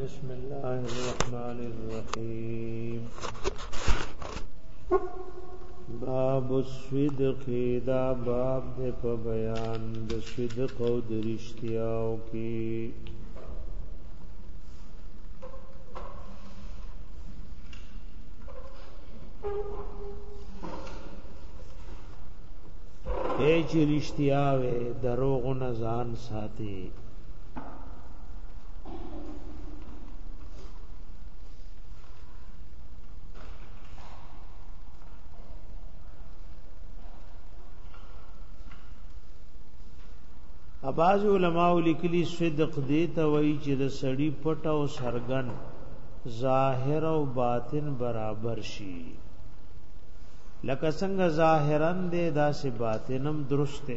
بسم الله الرحمن الرحیم باب الصدق دا باب د په بیان د صدق او د رښتیاو کې اے چې رښتیا وې دروغ نه ځان ساتي اباز علماء لیکلی صدق دیتا وای چې د سړی پټ او سرګن ظاهر او باطن برابر شي لکه څنګه ظاهرا دې داسې باطنم درسته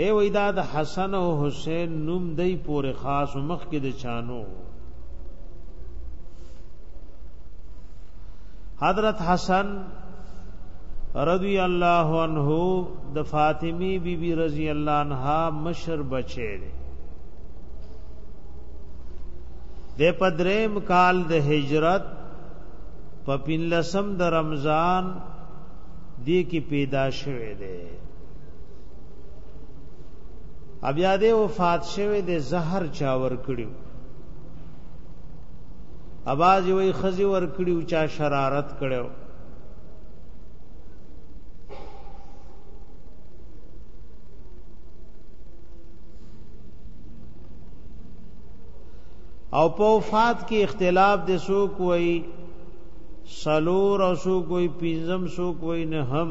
اے وای دا د حسن او حسین نوم دی پور خاص مخ کې د چانو حضرت حسن رضی الله عنه د فاطمی بی بی رضی الله عنها مشر بچی دی د پدریم کال د هجرت په پنلسم د رمضان دی کې پیدا شوه دی بیا دې وفات شوه د زهر چا ور کړیو اواز وی خزي ور کړیو چا شرارت کړو او په وفات کې اختلاف د سو کوئی سلور او سو کوئی پینزم سو کوئی نه هم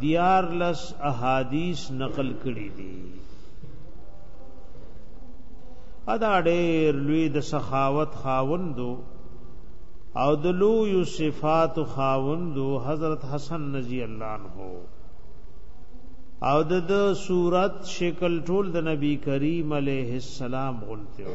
دیارلس احادیث نقل کړي دي ادا ډېر لوی د سخاوت خاوندو او د لوی صفات خاوندو حضرت حسن رضی الله عنه او د د صورت شکل ټول د نبی کریم علیه السلام غلطه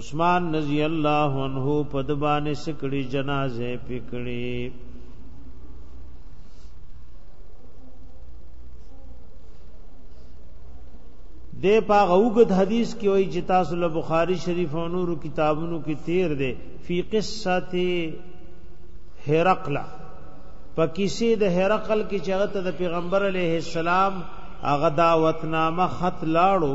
عثمان رضی الله عنه په د باندې سکړي جنازه پکړي د پاغه وګد حدیث کې وایي چې تاسو له بخاری شریف او نورو کتابونو کې تیر دی فی قصه هرقلا په کیسې د هرقل کې چې هغه ته د پیغمبر علیه السلام هغه دعوتنامه خط لاړو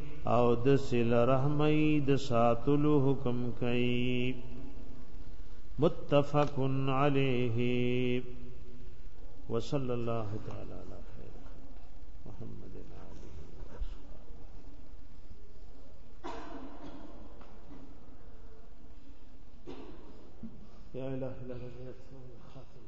او د سل رحمی د ساتلو حکم کوي متفق علیه وصلی الله تعالی علی خیر محمد يا إله إلا الله خاتم